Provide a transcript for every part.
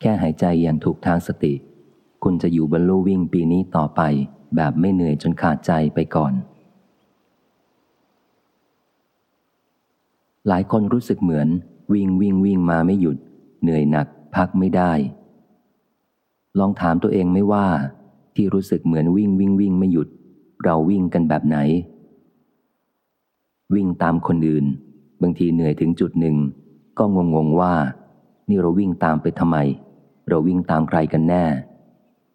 แค่หายใจอย่างถูกทางสติ คุณจะอยู่บนลู่วิ่งปีนี้ต่อไป แบบไม่เหนื่อยจนขาดใจไปก่อน หลายคนรู้สึกเหมือน วิ่งวิ่งวิ่งมาไม่หยุด เหนื่อยหนัก พักไม่ได้ ลองถามตัวเองไม่ว่า ที่รู้สึกเหมือนวิ่งวิ่งวิ่งไม่หยุด เราวิ่งกันแบบไหน วิ่งตามคนอื่น บางทีเหนื่อยถึงจุดหนึ่ง ก็งงงว่า นี่เราวิ่งตามไปทำไม เราวิ่งตามใครกันแน่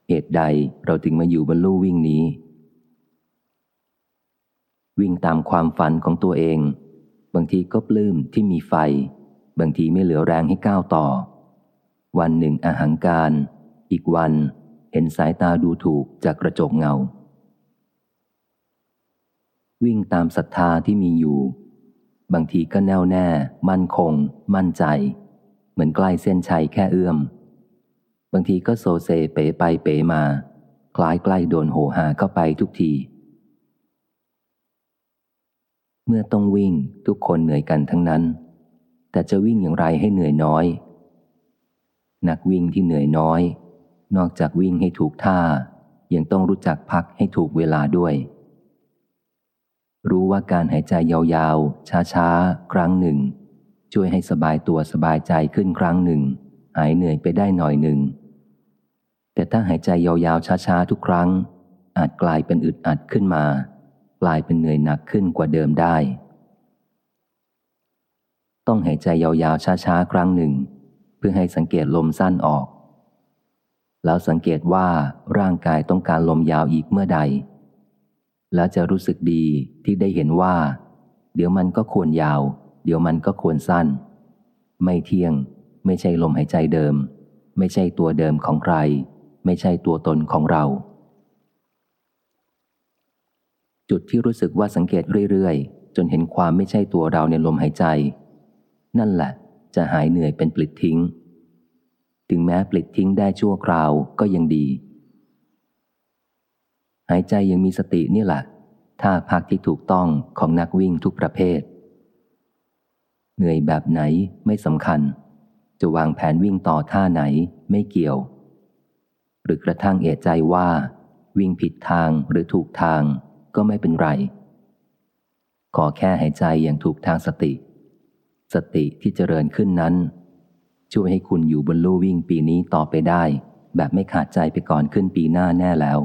เหตุใดเราถึงมาอยู่บนลู่วิ่งนี้ วิ่งตามความฝันของตัวเอง บางทีก็ปลื้มที่มีไฟ บางทีไม่เหลือแรงให้ก้าวต่อ วันหนึ่งอาหังการ อีกวันเห็นสายตาดูถูกจากกระจกเงา วิ่งตามศรัทธาที่มีอยู่ บางทีก็แน่วแน่ มั่นคง มั่นใจ เหมือนใกล้เส้นชัยแค่เอื้อม บางทีก็โซเซเป๋ไปเป๋มา คล้ายใกล้โดนโหหาเข้าไปทุกที เมื่อต้องวิ่งทุกคนเหนื่อยกันทั้งนั้น แต่จะวิ่งอย่างไรให้เหนื่อยน้อย นักวิ่งที่เหนื่อยน้อย นอกจากวิ่งให้ถูกท่า ยังต้องรู้จักพักให้ถูกเวลาด้วย รู้ว่าการหายใจยาวๆ ช้าๆ ครั้งหนึ่ง ช่วยให้สบายตัวสบายใจขึ้นครั้งหนึ่งหายเหนื่อยไปได้หน่อยหนึ่ง แต่ถ้าหายใจยาวๆช้าๆทุกครั้ง อาจกลายเป็นอึดอัดขึ้นมา กลายเป็นเหนื่อยหนักขึ้นกว่าเดิมได้ ต้องหายใจยาวๆช้าๆครั้งหนึ่ง เพื่อให้สังเกตลมสั้นออก แล้วสังเกตว่าร่างกายต้องการลมยาวอีกเมื่อใด แล้วจะรู้สึกดีที่ได้เห็นว่า เดี๋ยวมันก็ควรยาว เดี๋ยวมันก็ควรสั้น ไม่เที่ยง ไม่ใช่ลมหายใจเดิม ไม่ใช่ตัวเดิมของใคร ไม่ใช่ตัวตนของเรา จุดที่รู้สึกว่าสังเกตเรื่อยๆ จนเห็นความไม่ใช่ตัวเราในลมหายใจ นั่นแหละ จะหายเหนื่อยเป็นปลิดทิ้ง ถึงแม้ปลิดทิ้งได้ชั่วคราวก็ยังดี หายใจยังมีสตินี่แหละท่าพักที่ถูกต้องของนักวิ่งทุกประเภท เหนื่อยแบบไหนไม่สำคัญ จะวางแผนวิ่งต่อท่าไหนไม่เกี่ยว หรือกระทั่งเอะใจว่า วิ่งผิดทางหรือถูกทางก็ไม่เป็นไร ขอแค่หายใจอย่างถูกทางสติ สติที่เจริญขึ้นนั้น ช่วยให้คุณอยู่บนลู่วิ่งปีนี้ต่อไปได้ แบบไม่ขาดใจไปก่อนขึ้นปีหน้าแน่แล้ว